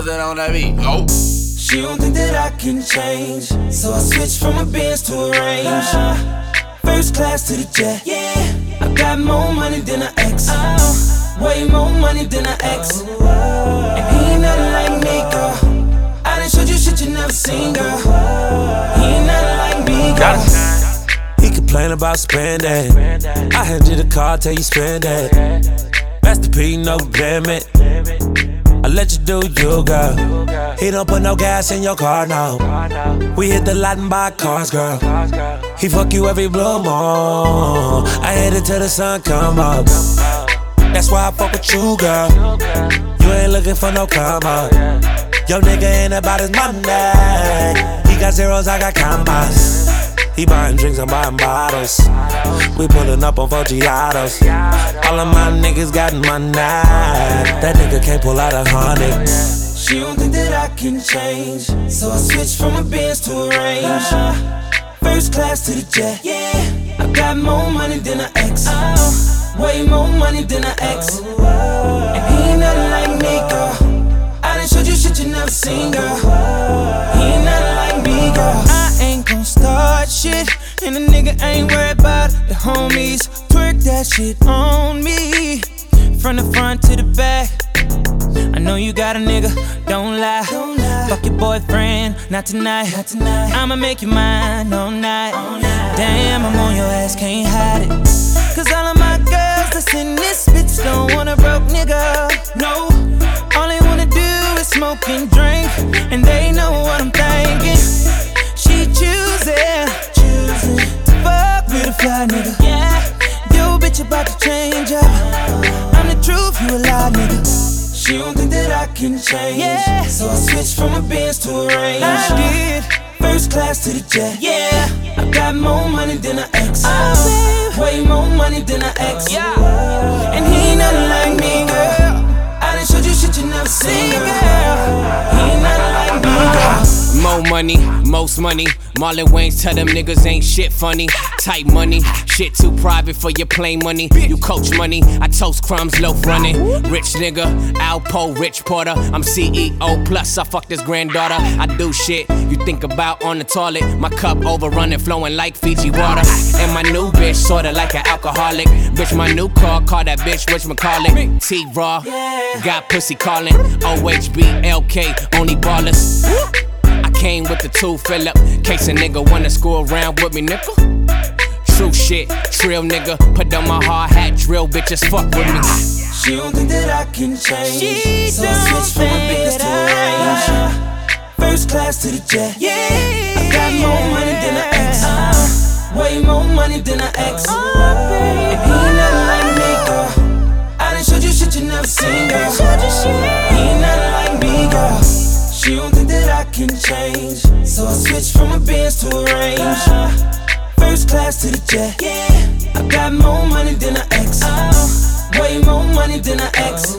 that on that beat. Oh. She don't think that I can change, so I switched from a Benz to a Range. First class to the jet, yeah. I got more money than an ex, way more money than an ex. And he ain't nothing like me, girl. I done showed you shit you never seen, girl. He ain't nothing like me, girl. He complain about spending. I handed you the car, tell you spend it. Master P, no limit. I let you do you, girl. He don't put no gas in your car, no. We hit the lot and buy cars, girl. He fuck you every blue moon. I hit it till the sun come up. That's why I fuck with you, girl. You ain't looking for no come up. Yo, nigga ain't about his money. He got zeros, I got commas. He buying drinks, I'm buying bottles. We pulling up on four Giatos. All of my niggas got money. That nigga can't pull out a hundred. She don't think that I can change, so I switched from a Benz to a Range. First class to the jet, yeah. I got more money than an ex, way more money than an ex. And he ain't nothing like me, girl. I done showed you shit you never seen, girl. Nigga ain't worried about the homies. Twerk that shit on me, from the front to the back. I know you got a nigga, don't lie. Don't lie. Fuck your boyfriend, not tonight. not tonight. I'ma make you mine all night. all night. Damn, I'm on your ass, can't hide it. Yeah, yo bitch about to change up. I'm the truth, you a lie nigga. She don't think that I can change. Yeah. So I switched from a Benz to a Range. I did. First class to the jet. Yeah. I got more money than an ex. Oh, Way more money than an ex. Yeah. More money, most money. Marlon Wayans tell them niggas ain't shit funny. Tight money, shit too private for your plain money. You coach money, I toast crumbs, loaf running. Rich nigga, Alpo, Rich Porter. I'm CEO, plus I fuck this granddaughter. I do shit you think about on the toilet. My cup overrunning, flowing like Fiji water. And my new bitch, sorta like an alcoholic. Bitch, my new car, call that bitch Rich McCarlin. T Raw, got pussy calling. OHB, LK, only ballers. I came with the two Philip. Case a nigga wanna screw around with me, nickel. True shit, trill nigga. Put on my hard hat, drill bitches, fuck with me. She don't think that I can change. She so I don't switched from a Benz to a Range. First class to the jet. Yeah. I got more money than an ex. Uh-huh. Way more money than an ex. Oh, and change. So I switched from a Benz to a Range. First class to the jet. Yeah. I got more money than an ex. Uh-huh. Way more money than an ex.